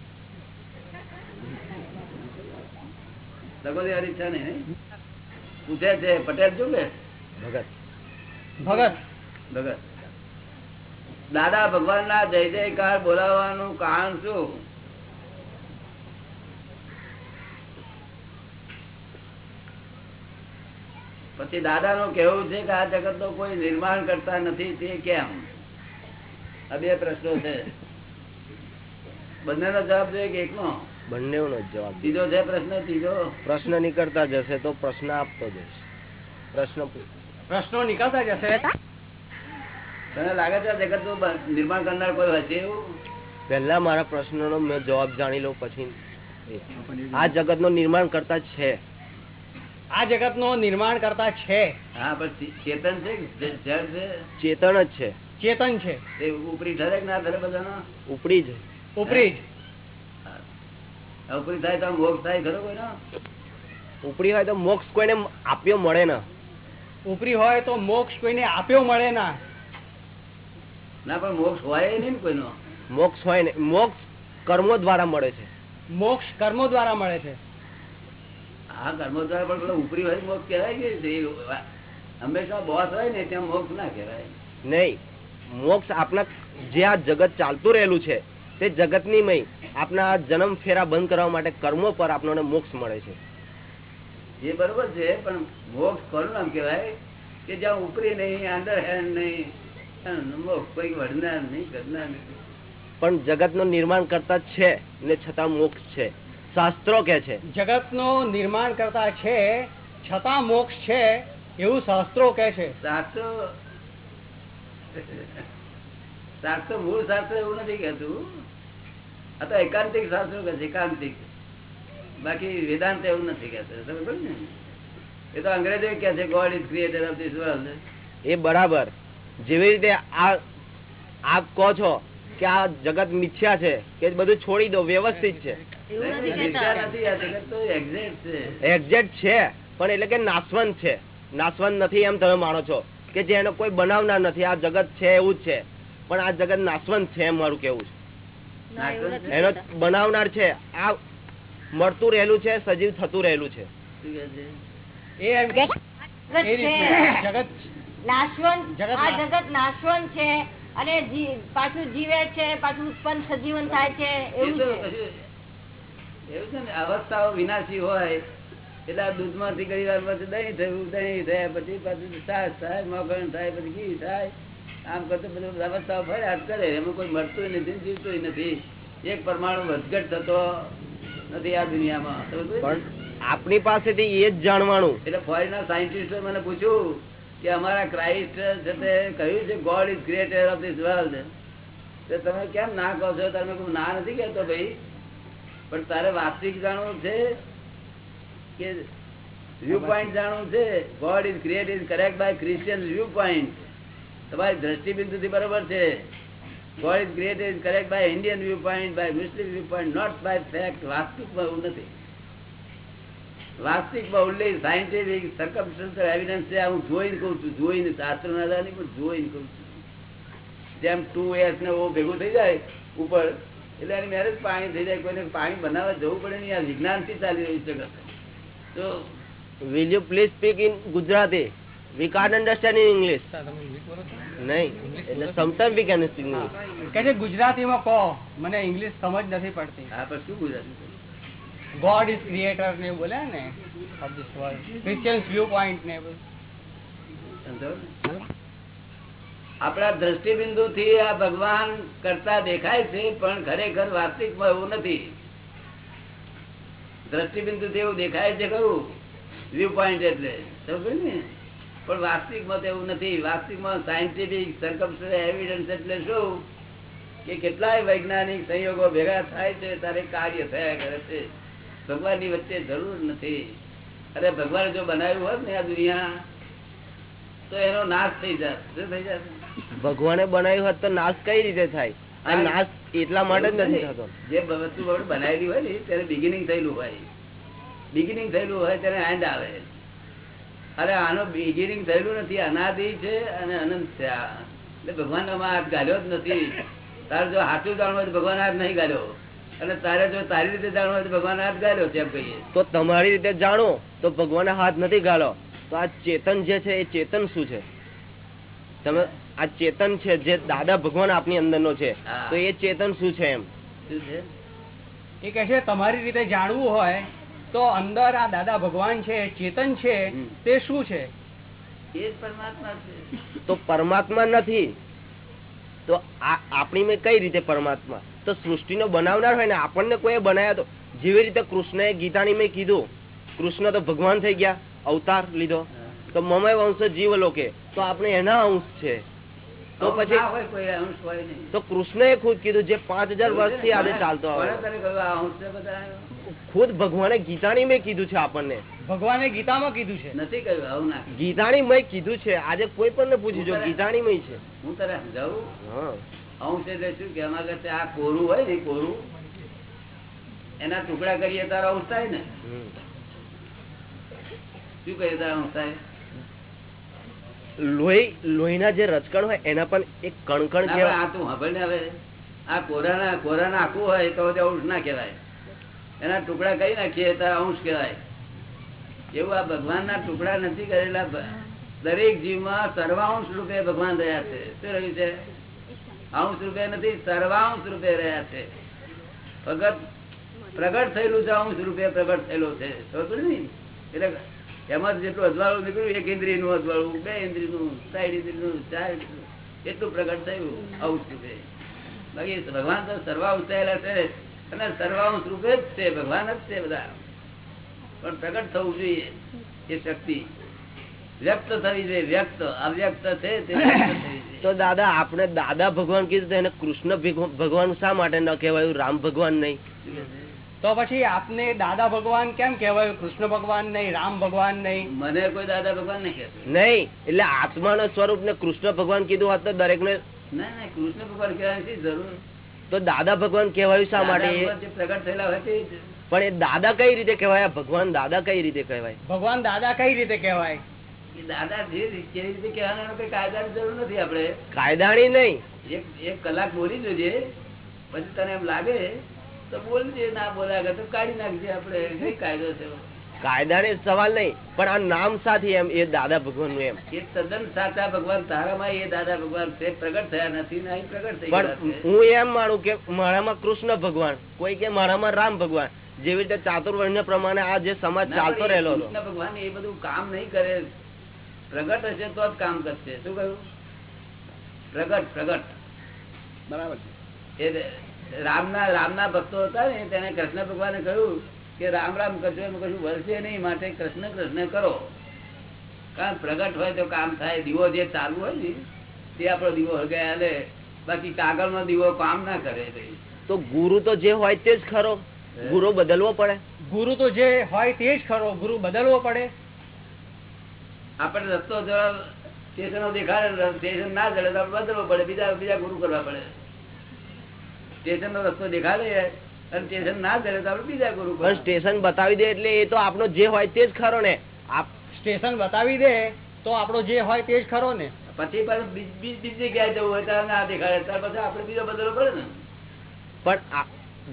દગો દેવાની ઈચ્છા નહીં? પૂછે છે પટેલ શું કે ભગત. ભગત. ભગત. દાદા ભગવાન ના જય જયકાર બોલાવવાનું કારણ શું? પછી દાદા નું કેવું છે કે આ જગત નો કોઈ નિર્માણ કરતા નથી તે કેમ? આ બે પ્રશ્નો છે. બંને નો જવાબ જોઈએ કે એકનો? બંને નો જવાબ ત્રીજો છે પ્રશ્ન ત્રીજો? પ્રશ્ન નીકળતા જશે તો પ્રશ્ન આપતો જશે. પ્રશ્ન પ્રશ્નો નીકળતા જશે? તને લાગે છે જગતનું નિર્માણ કરનાર કોઈ હશે એવું? પહેલા મારા પ્રશ્નનો મેં જવાબ જાણી લઉં પછી. આ જગત નો નિર્માણ કરતા છે. આ જગત નો નિર્માણ કરતા છે. હા પણ ચેતન છે જળ છે? ચેતન જ છે. ચેતન છે. એ ઉપરી ઠરે ના ઠરે બધાનો? ઉપરી જ. ઉપરી જ. ઉપરી થાય તો મોક્ષ થાય ખરો કોઈનો? ઉપરી હોય તો મોક્ષ કોઈને આપ્યો મળે ના. ઉપરી હોય તો મોક્ષ કોઈને આપ્યો મળે ના. ના પણ મોક્ષ હોય નહીં ને કોઈનો? મોક્ષ હોય ને મોક્ષ કર્મો દ્વારા મળે છે. મોક્ષ કર્મો દ્વારા મળે છે. આ કર્મો દ્વારા પણ પેલો ઉપરી હોય મોક્ષ કહેવાય કે હંમેશા બોસ હોય ને ત્યાં મોક્ષ ના કહેવાય. નહીં મોક્ષ આપના જે આ જગત ચાલતું રહેલું છે તે જગતની મય આપના જન્મ ફેરા બંધ કરવા માટે કર્મો પર આપણને મોક્ષ મળે છે. એ બરોબર છે પણ મોક્ષ કોનું નામ કહેવાય? કે જ્યાં ઉપરી નહીં અંડર હેન્ડ નહીં મોક્ષ કોઈ વડનાર નહીં કરનાર નહીં. પણ જગતનું નિર્માણ કરતા છે ને છતાં મોક્ષ છે. શાસ્ત્રો કે છે? જગત નો નિર્માણ કરતા છે છતાં મોક્ષ છે એવું શાસ્ત્રો કે છે. શાસ્ત્રો? શાસ્ત્રો મૂળ શાસ્ત્ર એવું નથી કેતું આ તો એકાંતિક શાસ્ત્રો કે છે એકાંતિક. બાકી વેદાંત એવું નથી કેતું તમે ને? એ તો અંગ્રેજો કે છે God is creator of this world એ બરાબર. જેવી રીતે આ આપ કહો છો કે આ જગત મિથ્યા છે કે બધું છોડી દો વ્યવસ્થિત છે. એક્ઝેક્ટ છે. પણ એટલે કે નાશવંત છે. નાશવંત નથી એમ તમે માનો છો કે જેનો કોઈ બનાવનાર નથી. આ જગત છે એવું જ છે. પણ આ જગત નાશવંત છે એમ મારું કેવું છે. એનો બનાવનાર છે. આ મળતું રહેલું છે સજીવ થતું રહેલું છે. જગત નાશવંત આ જગત નાશવંત છે. અને પાછું જીવે છે પાછું ઉત્પન્ન સજીવન થાય છે એવું એવું છે ને અવસ્થાઓ વિનાશી હોય એટલે આ દૂધમાંથી ઘણી વાર પછી દહીં થયું દહીં થયા પછી પાછું સાસ થાય મગણ થાય પછી ઘી થાય આમ કરતું બધું અવસ્થાઓ ફર્યા કરે એમાં કોઈ મળતું નથી જીવતું નથી. એક પરમાણુ વધઘટ થતો નથી આ દુનિયામાં. આપણી પાસેથી એ જ જાણવાનું. એટલે ફોરેનના સાયન્ટિસ્ટો મને પૂછ્યું કે અમારા ક્રાઇસ્ટ છે તે કહ્યું છે God is creator of this world તો તમે કેમ ના કહો છો? તમે ના નથી કહેતો ભાઈ? પણ તારે વાસ્તવિક જાણવું છે કે વ્યૂ પોઈન્ટ જાણવું છે? God is create is correct by Christian view point તમારી દ્રષ્ટિબિંદુથી બરોબર છે. God is create is correct by Indian view point by Muslim view point not by fact વાસ્તવિકમાં એવું નથી વાસ્તવિકમાં ઓનલી સાયન્ટિફિક સર્કમસ્ટન્શિયલ એવિડન્સ છે હું જોઈને કહું છું જોઈને શાસ્ત્ર ના પણ જોઈને કહું છું. જેમ ટુ એસ ને ઓ ભેગું થઈ જાય ઉપર એટલે એની મેરેજ પાણી થઈ જાય કોઈને પાણી બનાવવા જવું પડે નહીં આ વિજ્ઞાનથી ચાલી રહ્યું છે તો will you please speak in Gujarati we can't understand in English નહીં એટલે sometime we can speak English કે છે ગુજરાતીમાં કહો. મને ઇંગ્લિશ સમજ નથી પડતી. હા પણ શું ગુજરાતી ગોડ ઇઝ ક્રિએટર ને એવું બોલે ને? ક્રિશ્ચિયન્સ વ્યૂ પોઈન્ટ ને બધું. આપણા દ્રષ્ટિબિંદુ થી આ ભગવાન કરતા દેખાય છે, પણ ખરેખર વાસ્તવિકમાં એવું નથી. દ્રષ્ટિબિંદુ થી એવું દેખાય છે ખરું? વ્યૂ પોઈન્ટ એટલે. પણ વાસ્તવિકમાં તો એવું નથી. વાસ્તવિકમાં સાયન્ટિફિક સરકમ એવિડન્સ એટલે શું? કે કેટલાય વૈજ્ઞાનિક સંયોગો ભેગા થાય છે તારે કાર્ય થયા કરે છે. ભગવાનની વચ્ચે જરૂર નથી. અરે, ભગવાન જો બનાવ્યું હોત ને આ દુનિયા, તો એનો નાશ થઈ જાય શું થઈ જાય ભગવાને બનાવ્યું હોત તો નાશ કઈ રીતે થાય? આ નાશ એટલા માટે જ નથી થતો. જે વસ્તુ બનાવેલી હોય ને ત્યારે બિગિનિંગ થયેલું હોય. બિગિનિંગ થયેલું હોય ત્યારે એન્ડ આવે. અરે આનો બિગિનિંગ થયેલું નથી અનાદિ છે અને અનંત છે એટલે ભગવાન હાથ ગાલ્યો જ નથી. તારે જો હાથું જાણવું હોય તો ભગવાન હાથ નહીં ગાલ્યો અને તારે જો તારી રીતે જાણવું હોય તો ભગવાન હાથ ગાલ્યો છે એમ કહીએ. તો તમારી રીતે જાણો તો ભગવાને હાથ નથી ગાળો તો આ ચેતન જે છે એ ચેતન શું છે? તમે આ ચેતન છે જે દાદા ભગવાન આપની અંદરનો છે. તો એ ચેતન શું છે એમ? એ કહે છે તમારી રીતે જાણવું હોય તો અંદર આ દાદા ભગવાન છે ચેતન છે તે શું છે? એ પરમાત્મા છે. તો પરમાત્મા નથી. તો આપણી મેં કઈ રીતે પરમાત્મા? તો સૃષ્ટિનો બનાવનાર હોય ને આપણને કોઈ બનાવ્યા તો? જેવી રીતે કૃષ્ણએ ગીતાની મેં કીધું કૃષ્ણ તો ભગવાન થઈ ગયા અવતાર લીધો. તો મમય વંશ જીવ લોકે તો આપણે એના અંશ છે. તો પછી તો કૃષ્ણએ ખુદ કીધું જે પાંચ હજાર વર્ષથી આજે ચાલતો આવે. ખુદ ભગવાને ગીતાણી મેં કીધું છે આપણને. ભગવાને ગીતામાં કીધું છે? નથી કહ્યું આવું ના ગીતાની મેં કીધું છે. આજે કોઈ પણ ને પૂછી જો ગીતાની મય છે. હું તને સમજાવું? હા. અંશ એટલે શું કે અમારે આ કોરું હોય ને કોરું? એના ટુકડા કરીએ તારા અંશ થાય ને? શું કરીએ તારા અંશ થાય? લોહી લોહીના જે રચકણ હોય એના પણ એક કણકણ કહેવાય. આ તું હવે ને હવે. આ કોરાના કોરાના આખું હોય તો તે અંશ ના કહેવાય. એના ટુકડા કરી નાખીએ તો અંશ કહેવાય. એવું આ ભગવાનના ટુકડા નથી કરેલા. દરેક જીવમાં સર્વાંશ રૂપે ભગવાન રહ્યા છે. શું રહ્યું છે? અંશ રૂપે નથી સર્વાંશ રૂપે રહ્યા છે. ભગત પ્રગટ થયેલું છે અંશ રૂપે પ્રગટ થયેલું છે. એટલે એમાં જેટલું અજવાળું નીકળ્યું એક ઇન્દ્રિયનું અજવાળું બે ઇન્દ્રિયનું સાઈડ ઇન્દ્રિયનું ચાર એટલું પ્રગટ થયું આઉટ રૂપે બાકી ભગવાન તો સર્વાંશ થયેલા છે અને સર્વાંશ રૂપે જ છે ભગવાન જ છે બધા. પણ પ્રગટ થવું જોઈએ એ શક્તિ. વ્યક્ત થવી જોઈએ વ્યક્ત અવ્યક્ત છે. તો દાદા આપણે દાદા ભગવાન કીધું એને કૃષ્ણ ભગવાન શા માટે ન કહેવાયું? રામ ભગવાન નહીં. તો પછી આપને દાદા ભગવાન કેમ કેવાય કૃષ્ણ ભગવાન નહીં રામ ભગવાન નહીં? મને કોઈ દાદા ભગવાન નહીં કહેતો. નહીં એટલે આત્માનો સ્વરૂપ ને કૃષ્ણ ભગવાન કીધું હોત તો દરેક ને કૃષ્ણ ભગવાન કહેવાની જરૂર તો દાદા ભગવાન કહેવાયું શા માટે? પ્રગટ થયેલા હોય પણ એ દાદા કઈ રીતે કહેવાય? ભગવાન દાદા કઈ રીતે કહેવાય? ભગવાન દાદા કઈ રીતે કહેવાય? દાદા જે રીતે- કહેવાના કઈ કાયદાની જરૂર નથી આપણે. કાયદાની નહીં. એક એક કલાક બોલી જોજે પછી તને એમ લાગે તો બોલજે ના બોલાગે તો કાઢી નાખજે આપણે. કઈ કાયદો છે કાયદાની સવાલ નહીં પણ આ નામ સાથી એમ એ દાદા ભગવાનનું એમ. એ તદ્દન સાચા ભગવાન તારામાં એ દાદા ભગવાન છે. પ્રગટ થયા નથી ને અહીં પ્રગટ થઈ પણ હું એમ માનું કે મારામાં કૃષ્ણ ભગવાન કોઈ કે મારામાં રામ ભગવાન જેવી રીતે ચાતુર્વર્ણ પ્રમાણે આ જે સમાજ ચાલતો રહેલો કૃષ્ણ ભગવાન એ બધું કામ નહીં કરે. પ્રગટ હશે તો જ કામ કરશે. શું કહ્યું? પ્રગટ પ્રગટ. બરાબર છે. એ રામના રામના ભક્તો હતા ને તેને કૃષ્ણ ભગવાને કહ્યું કે રામ રામ કરજો એમ કશું વળશે નહીં માટે કૃષ્ણ કૃષ્ણ કરો. કારણ પ્રગટ હોય તો કામ થાય. દીવો જે ચાલુ હોય ને તે આપણો દીવો હળગાય લે બાકી કાગળનો દીવો કામ ના કરે તો. ગુરુ તો જે હોય તે જ ખરો. ગુરુ બદલવો પડે. ગુરુ તો જે હોય તે જ ખરો. ગુરુ બદલવો પડે. આપણે રસ્તો જરા સ્ટેશનો દેખાડે સ્ટેશન ના જડે તો બદલવો પડે. બીજા બીજા ગુરુ કરવા પડે. સ્ટેશનનો રસ્તો દેખાડે અને સ્ટેશન ના કરે તો આપડે બીજા ગુરુ પણ સ્ટેશન બતાવી દે એટલે એ તો આપણો જે હોય તે જ ખરો ને. આપ સ્ટેશન બતાવી દે તો આપણો જે હોય તે જ ખરો ને. પછી પાછું બીજ- જગ્યાએ જવું હોય ત્યારે ના દેખાડે. ત્યાર પછી આપડે બીજો બદલવો પડે ને. પણ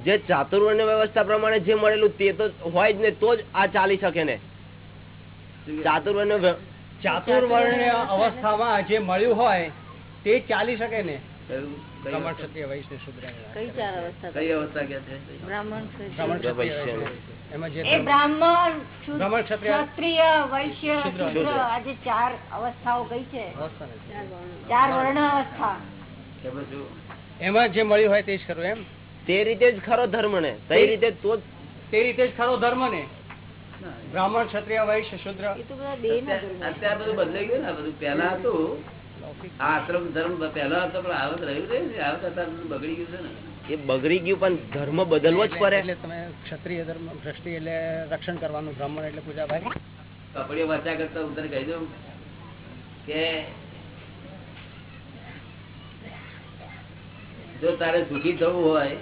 જે ચાતુર્વર્ણ્ય વ્યવસ્થા પ્રમાણે જે મળેલું તે તો હોય જ ને તો જ આ ચાલી શકે ને. ચાતુર્વર્ણ્ય વ્ય- ચાતુર્વર્ણ્ય અવસ્થામાં જે મળ્યું હોય તે ચાલી શકે ને. ચાર. એમાં જે અવસ્થાઓ કઈ છે? ચાર વર્ણ. અવસ્થા. એમાં મળ્યું હોય તે જ ખરું એમ? તે રીતે જ ખરો ધર્મ ને તે રીતે તો તે રીતે જ ખરો ધર્મ ને બ્રાહ્મણ ક્ષત્રિય વૈશ્ય શૂદ્ર. અત્યારે બધું બદલાઈ ગયું ને બધું પેલા હતું. આશ્રમ ધર્મ પહેલા હતો પણ આવત રહ્યું છે આવત બગડી ગયું છે ને? એ બગડી ગયું પણ ધર્મ બદલવો જ પડે. એટલે તમે ક્ષત્રિય ધર્મ ભ્રષ્ટિ એટલે રક્ષણ કરવાનું બ્રાહ્મણ એટલે પૂજાભાઈ. કપડીઓ વાંચા કરતા હું કહી દઉં કે જો તારે સુખી થવું હોય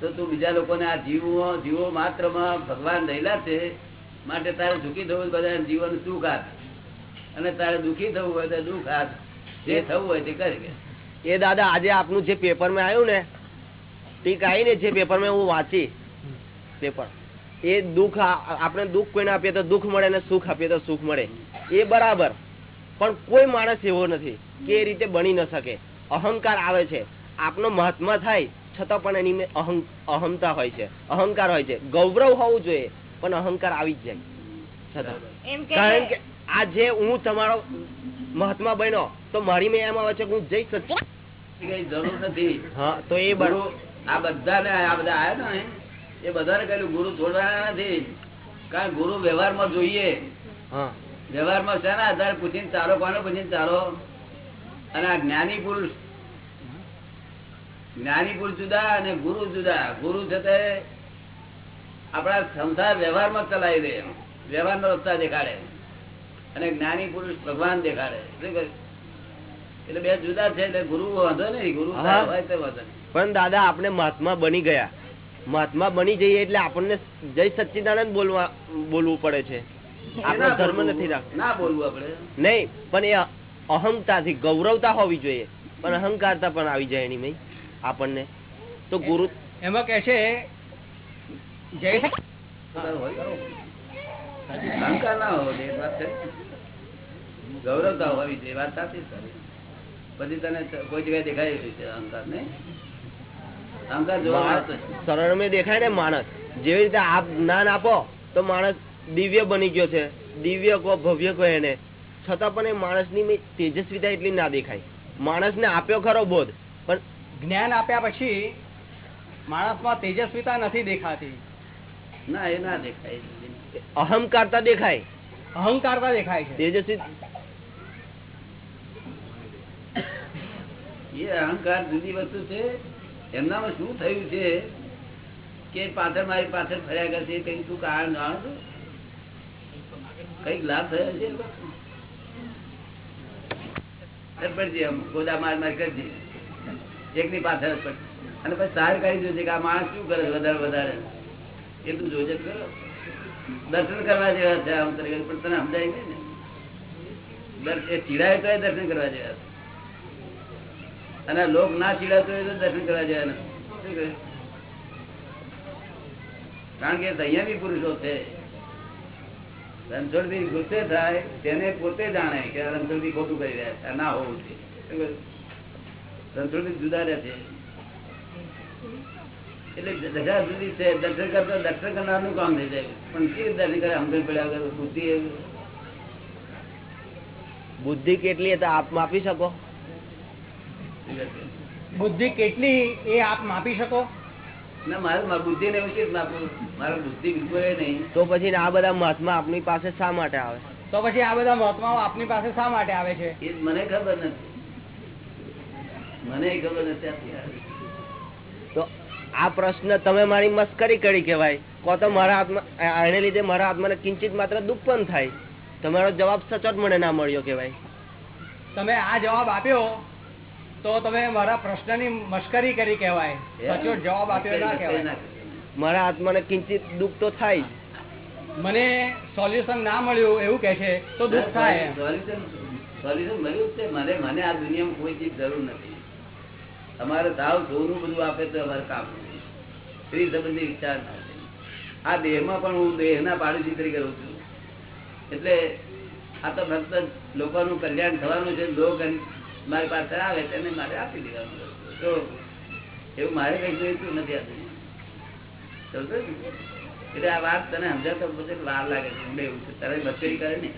તો તું બીજા લોકોને આ જીવો જીવો માત્ર ભગવાન રહેલા છે માટે તારે સુખી થવું બધા જીવન સુખ આપ. અને તારે દુખી થવું હોય તો દુઃખ આપ જે થવું હોય તે કરી એ દાદા આજે આપનું જે પેપરમાં આવ્યું ને ટીક આવી ને જે પેપરમાં હું વાંચી પેપર એ દુઃખ આપણે દુઃખ કોઈને આપીએ તો દુઃખ મળે ને સુખ આપીએ તો સુખ મળે. એ બરાબર. પણ કોઈ માણસ એવો નથી કે એ રીતે બની ન શકે. અહંકાર આવે છે. આપનો મહાત્મા થાય છતાં પણ એની અહં અહમતા હોય છે. અહંકાર હોય છે. ગૌરવ હોવું જોઈએ પણ અહંકાર આવી જ જાય. છતાં. કારણ કે આ જે હું તમારો મહાત્મા બન્યો તો મારી મેં એમ આવે છે હું જઈ શકું જરૂર નથી. હા તો એ આ બધાને આ બધા આવ્યા ને? એ બધાને કહ્યું ગુરુ છોડવાના નથી. કારણ ગુરુ વ્યવહારમાં જોઈએ. વ્યવહારમાં શેના આધારે પૂછીને ચારો કોને પૂછીને ચારો? અને આ જ્ઞાની પુરુષ જ્ઞાની પુરુષ જુદા અને ગુરુ જુદા. ગુરુ છે તે આપણા સંસાર વ્યવહારમાં ચલાવી દે. વ્યવહારનો રસ્તા દેખાડે. અને જ્ઞાની પુરુષ ભગવાન દેખાડે? એટલે બે જુદા છે એટલે ગુરુ વાંધો નહીં ગુરુ પણ દાદા આપણે મહાત્મા બની ગયા. મહાત્મા બની જઈએ એટલે આપણને જય સચ્ચિદાનંદ બોલવા બોલવું પડે છે. આપણો ધર્મ નથી ના બોલવું આપડે નહીં પણ એ અહંતાથી ગૌરવતા હોવી જોઈએ. પણ અહંકારતા પણ આવી જાય એની આપણને. તો ગુરુ એમાં કે છે જય અહંકાર ના હોવો જોઈએ, એ વાત છે. ગૌરવતા હોવી જોઈએ વાત સાચી સારી પછી તને કોઈ જગ્યાએ દેખાય એવી છે અહંકાર ને અહંકાર જોવા સરળ દેખાય ને માણસ જેવી રીતે આપ જ્ઞાન આપો તો માણસ દિવ્ય બની ગયો છે. દિવ્ય કહો ભવ્ય કહો એને. છતાં પણ એ માણસની તેજસ્વીતા એટલી ના દેખાય. માણસને આપ્યો ખરો બોધ પણ જ્ઞાન આપ્યા પછી માણસમાં તેજસ્વીતા નથી દેખાતી. ના એ ના દેખાય. અહંકારતા દેખાય. અહંકારતા દેખાય છે. તેજસ્વી એ અહંકાર જુદી વસ્તુ છે. એમનામાં શું થયું છે કે પાછળ મારી પાછળ ફર્યા કરશે કઈ શું કારણ જાણો છો? કંઈક લાભ થયો છે? આમ ગોદા માર માર કરજે. એકની પાછળ પડશે અને પછી સાર કરી જોજે કે આ માણસ શું કરે વધારે વધારે. એટલું તું જોજે ખરો દર્શન કરવા જેવા છે આમ તરીકે, પણ તને સમજાય ને. ચીડાય તો દર્શન કરવા જેવા અને લોક ના ચીડાતો હોય તો દર્શન કરવા જેવા નથી. કારણ કે સંયમી પુરુષો છે. રણછોડથી ગુસ્સે થાય, તેને પોતે જાણે કે આ રણછોડથી ખોટું કરી રહ્યા છે ના હોવું છે થી જુદા રહે છે. એટલે દશા સુધી છે દર્શન કરતો દર્શન કરનારનું કામ થઈ જાય. પણ કેવી દર્શન કરે? સમજણ પડ્યા વગર બુદ્ધિ બુદ્ધિ કેટલી તો આપ માપી શકો. બુદ્ધિ કેટલી એ આપ માપી શકો? ના મારે મારી બુદ્ધિ ને ઉચિત માપું મારે બુદ્ધિ બિલકુલ નહીં. તો પછી આ બધા મહાત્મા આપની પાસે શા માટે આવે? તો પછી આ બધા મહાત્માઓ આપની પાસે શા માટે આવે છે? એ મને ખબર નથી. મને ખબર નથી આપી તો આ પ્રશ્ન તમે મારી મસ્કરી કરી કેવાય કો તો મારા આત્મા એને લીધે મારા આત્માને કિંચિત માત્ર દુઃખ પણ થાય. તમારો જવાબ સચોટ મને ના મળ્યો કેવાય તમે આ જવાબ આપ્યો તો તમે મારા પ્રશ્નની મશ્કરી કરી કહેવાય. સચોટ જવાબ આપ્યો ના કહેવાય. મારા આત્માને કિંચિત દુઃખ તો થાય જ. મને સોલ્યુશન ના મળ્યું એવું કે છે તો દુઃખ થાય. સોલ્યુશન સોલ્યુશન મળ્યું છે. મને મને આ દુનિયામાં કોઈ ચીજ જરૂર નથી. અમારે સાવ જોરું બધું આપે તો અમારે કામ સ્ત્રી સંબંધી વિચાર છે. આ દેહમાં પણ હું દેહના પાડોશી તરીકે રહું છું. એટલે આ તો ફક્ત લોકોનું કલ્યાણ થવાનું છે અને મારી પાસે આવે તેને મારે આપી દેવાનું. તો એવું મારે કઈ જોઈતું નથી આ એટલે આ વાત તને સમજાતો પછી વાર લાગે છે. ઊંડે એવું છે તારે મસ્કરી કરે ને?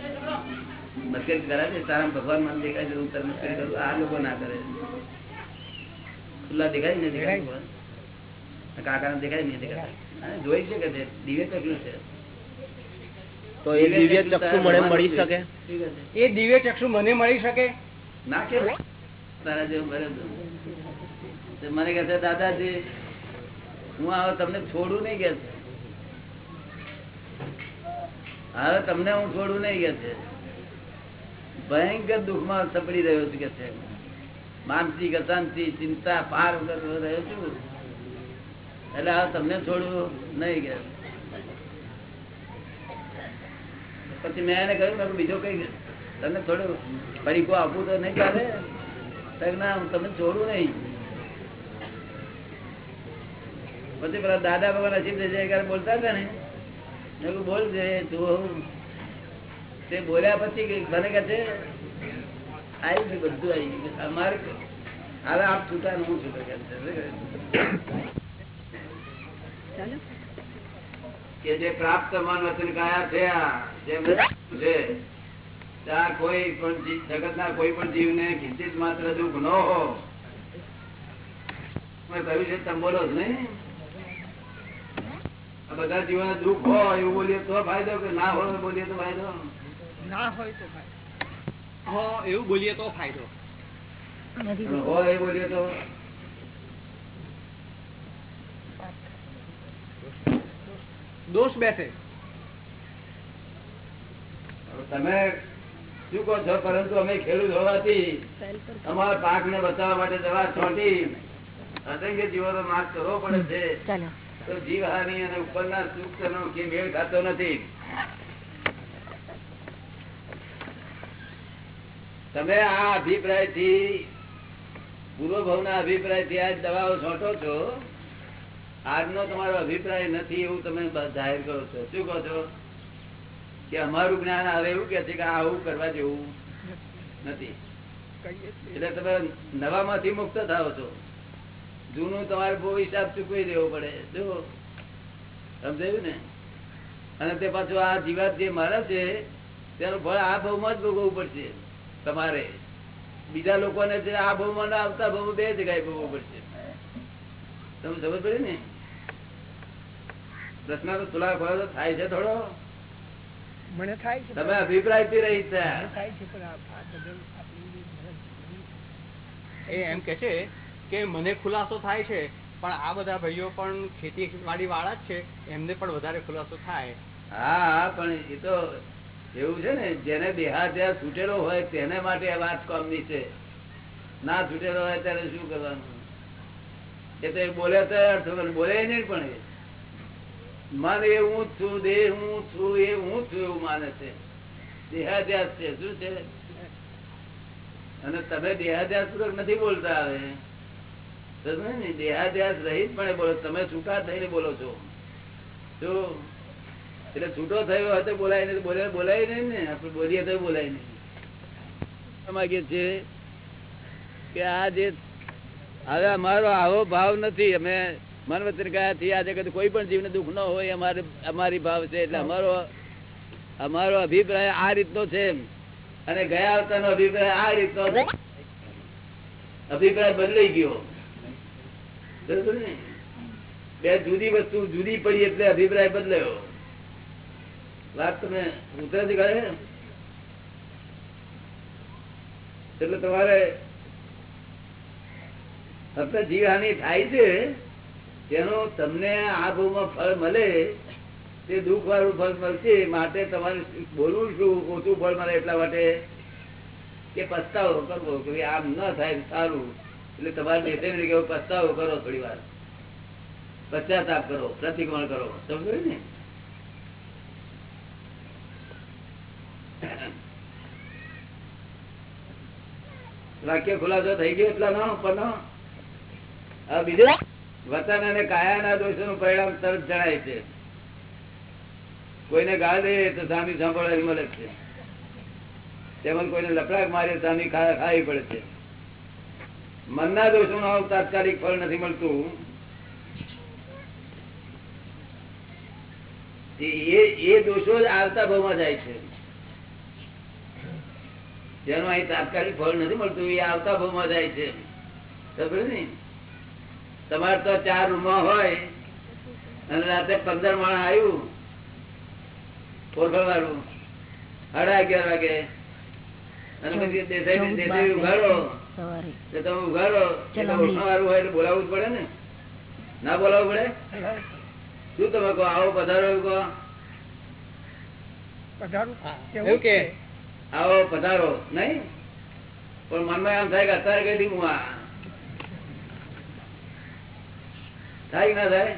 મસ્કરી કરે છે તારા ભગવાન મને દેખાય છે, હું તારે મસ્કરી કરું આ લોકો ના કરે ખુલ્લા દેખાય ને દેખાય કાકા દેખાય નહીં દેખાય. જોઈ છે કે દિવ્ય ચક્ષુ છે. તો એ દિવ્ય ચક્ષુ મને મળી શકે? એ દિવ્ય ચક્ષુ મને મળી શકે? ના કે તારા જેવું બરે તો. તો મને કહે છે દાદાજી હું હવે તમને છોડું નહીં કે છે. હવે તમને હું છોડું નહીં કે છે. ભયંકર દુઃખમાં સપડી રહ્યો છું કે છે. માનસિક અશાંતિ ચિંતા, પાર રહ્યો છું એટલે હવે તમને છોડવું નહીં કે. પછી મેં એને કહ્યું બીજો કઈ તમને થોડું પરીકો આપવું તો નહીં ચાલે. ના તમને છોડું નહીં. પછી પેલા દાદા ભગવાન અસીમ જયકાર બોલતા હતા ને. મેં બોલ છે તું તે બોલ્યા પછી મને કહે છે આવી ગયું બધું આવી ગયું. અમારે હાલે આપ છૂટા ને હું છૂટો કે છે. કે જે પ્રાપ્ત મન વચન કાયા છે આ જે મૃત્યુ છે ત્યાં કોઈ પણ જીવ- જગતના કોઈ પણ જીવને કિંચિત માત્ર દુઃખ ન હો. મેં કહ્યું છે તમે બોલો જ નહીં. આ બધા જીવોને દુઃખ હોય એવું બોલીએ તો ફાયદો કે ના હોય બોલીએ તો ફાયદો? ના હોય તો હા એવું બોલીએ તો ફાયદો એ બોલીએ તો. દોષ બેસે. તમે શું કહો છો? પરંતુ અમે ખેડૂત હોવાથી અમારા પાક ને બચાવવા માટે દવા છોટી અસંખ્ય જીવોનો નાશ કરવો પડે છે. તો જીવહાનિ અને ઉપરના સુખ નો કે મેળ ખાતો નથી. તમે આ અભિપ્રાયથી પૂર્વ ભાવ ના અભિપ્રાયથી આ દવાઓ છોટો છો? આજનો તમારો અભિપ્રાય નથી એવું તમે જાહેર કરો છો. શું કહો છો? કે અમારું જ્ઞાન હવે એવું કે છે કે આવું કરવા જેવું નથી. એટલે તમે નવા માંથી મુક્ત થાવ છો. જૂનું તમારે બહુ હિસાબ ચૂકવી દેવો પડે. જો, સમજાયું ને? અને તે પાછું આ જીવાત જે મારા છે, તેનું ફળ આ ભાવમાં જ ભોગવવું પડશે. તમારે બીજા લોકોને છે આ ભાવમાં આવતા ભવ બે જગ્યાએ ભોગવવું પડશે. તમે ખબર પડી ને? પ્રશ્ન તો ખોળો તો થાય છે થોડો. મને થાય છે તમે અભિપ્રાયથી રહી છે. થાય છે પણ આ- આ બદલ આપણી એ એમ કે છે કે મને ખુલાસો થાય છે પણ આ બધા ભાઈઓ પણ ખેતીવાડી વાળા જ છે એમને પણ વધારે ખુલાસો થાય. હા હા પણ એ તો એવું છે ને, જેને દેહાધ્યાસ છૂટેલો હોય તેને માટે આ વાત કોમની છે. ના છૂટેલો હોય ત્યારે શું કરવાનું? એ તો બોલે તો અર્થ બોલે નહીં પણ એ. મન એ હું છું, દેહ હું છું, એ હું છું એવું માને છે. દેહાધ્યાસ છે, શું છે? અને તમે દેહાધ્યાસ પૂર્વક નથી બોલતા હવે? દેહાધ્યાસ રહિત પણ બોલો, તમે છૂટા થઈને બોલો છો. શું એટલે છૂટો થયો હોય બોલાય નહીં બોલે બોલાય નહીં ને, આપણે બોલીએ તો બોલાય નહીં. માંગીએ છીએ કે આ જે હવે અમારો આવો ભાવ નથી. અમે મન વચન ગયા થી આજે કદી કોઈ પણ જીવને દુઃખ ન હોય અમારે અમારી ભાવ છે. એટલે અમારો અમારો અભિપ્રાય આ રીતનો છે અને ગયા આવતાનો અભિપ્રાય આ રીતનો અભિપ્રાય બદલાઈ ગયો. બે જુદી વસ્તુ જુદી પડી એટલે અભિપ્રાય બદલાયો. વાત તમે ઉતરાથી કરે એટલે તમારે ફક્ત જીવહાનિ થાય છે, તેનું તમને આ ભાવમાં ફળ મળે, તે દુઃખ વાળું ફળ મળશે, માટે તમારે બોલવું શું? ઓછું ફળ મળે એટલા માટે કે પસ્તાવો કરવો, કે આમ ન થાય સારું. એટલે તમારે નેતે પસ્તાવો કરો થોડી વાર. પશ્ચાતાપ કરો, પ્રતિક્રમણ કરો. સમજો ને? વાક્ય ખુલાસો થઈ ગયો એટલા નો, પણ બીજું? વતન અને કાયાના દોષોનું પરિણામ તરત જણાય છે. કોઈને ગાળ દે તો સામી સાંભળવાની મળે છે. તેમજ કોઈને લપડાક મારે સામી ખાવી પડે છે. મનના દોષોનું તાત્કાલિક ફળ નથી મળતું. એ દોષો જ આવતા ભાવમાં જાય છે. જેનું અહીં તાત્કાલિક ફળ નથી મળતું એ આવતા ભાવમાં જાય છે. ખબર ને તમારે તો ચાર રૂમમાં હોય અને રાતે પંદર માણસ આવ્યું પોરખડ વાળું સાડા અગિયાર વાગે. અને પછી દેસાઈ દેસાઈ ઉઘાડો. તમે ઉઘાડો. એટલે વાળું હોય એટલે બોલાવવું જ પડે ને. ના બોલાવવું પડે? શું તમે કહો આવો પધારો કહો? એવું કે? આવો પધારો, નહીં? પણ મનમાં એમ થાય કે અત્યારે કઈ હું આ થાય ના થાય?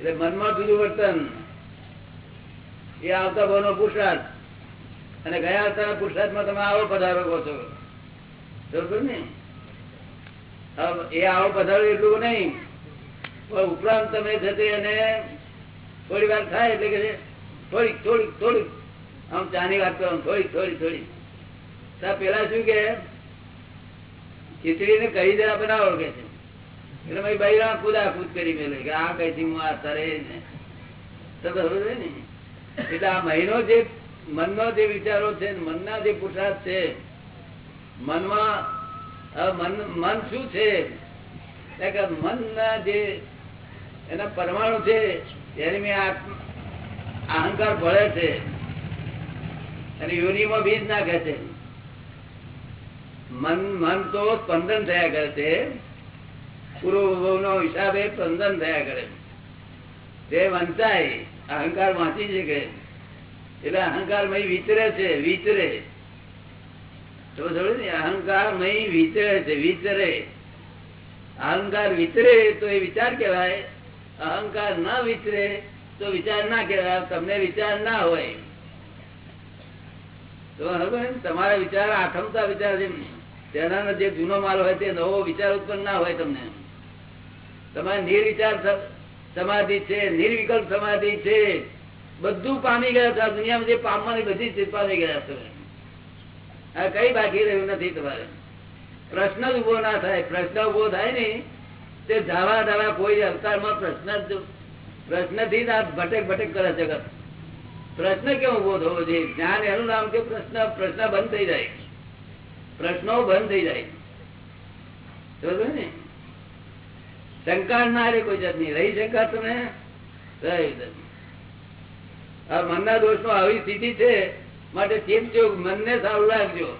એટલે મનમાં જુદું વર્તન. એ આવતા ભાવનો પુરુષાર્થ. અને ગયા આવતા પુરુષાર્થમાં તમે આવો પધારો કહો છો. બરોબર ને? એ આવો પધારો એટલું નહીં. પણ ઉપરાંત તમે જતે અને થોડી વાર થાય એટલે કે થોડીક થોડીક થોડીક આમ ચાની વાત કરો, થોડી થોડી થોડી. પેલા શું કે ખીચડી ને કઈ દેવા બનાવો કે છે? એટલે ભાઈ બૈરા કુદા કૂદ કરી મેલે કે આ કઈ થી હું આ તરે ને. એટલે આ મહિનો જે, મનનો જે વિચારો છે મનના જે પુરુષાર્થ છે, મનમાં મન શું છે? કે મનના જે એના પરમાણુ છે, એની મેં અહંકાર ભળે છે. અને યોનિમાં બીજ નાખે છે મન મન તો સ્પંદન થયા કરે છે. પૂર્વ નો હિસાબે સ્પંદન થયા કરે તે વંચાય, અહંકાર વાંચી શકે. એટલે અહંકાર મય વિચરે છે, વિચરે. તો જોડે ને અહંકાર મય વિચરે છે, વિચરે. અહંકાર વિચરે તો એ વિચાર કહેવાય. અહંકાર ના વિચરે તો વિચાર ના કહેવાય. તમને વિચાર ના હોય. તમારા વિચાર, આઠમતા વિચાર છે. તેના જે જૂનો માલ હોય તે નવો વિચાર ઉત્પન્ન ના હોય તમને. તમારે નિર્વિચાર સમાધિ છે, નિર્વિકલ્પ સમાધિ છે. બધું પામી ગયા હતા દુનિયામાં જે પામવાની બધી ચીજ પામી ગયા તમે આ કઈ બાકી રહ્યું નથી તમારે? પ્રશ્ન જ ઊભો ના થાય. પ્રશ્ન ઊભો થાય ને, તે ધાવા ધાવા કોઈ અવતારમાં પ્રશ્ન પ્રશ્નથી જ આ ભટક ભટક કરે જગત પ્રશ્ન કેમ ઊભો થવો જોઈએ? જ્ઞાન એનું નામ કે પ્રશ્ન. પ્રશ્ન બંધ થઈ જાય. પ્રશ્નો બંધ થઈ જાય. ને? શંકા ના રે કોઈ જાતની રહી શંકા તમે. આ મનના દોષ નો આવી સ્થિતિ છે. માટે ચેપજો મનને સારું રાખજો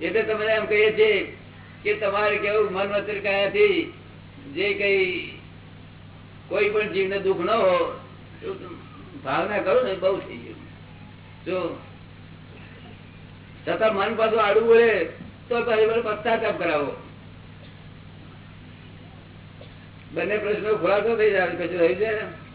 એટલે તમે એમ કહીએ છીએ કે તમારે કેવું મન વચન કયાથી? જે કઈ કોઈ પણ જીવને દુઃખ ન હો એવું તમે ભાવના કરો ને બહુ થઈ ગયું. જો છતાં મન પાછું આડું બોલે તો પછી પશ્ચાતાપ કરાવો. બંને પ્રશ્નો ખુલાસો થઈ જાય કશું રહ્યું છે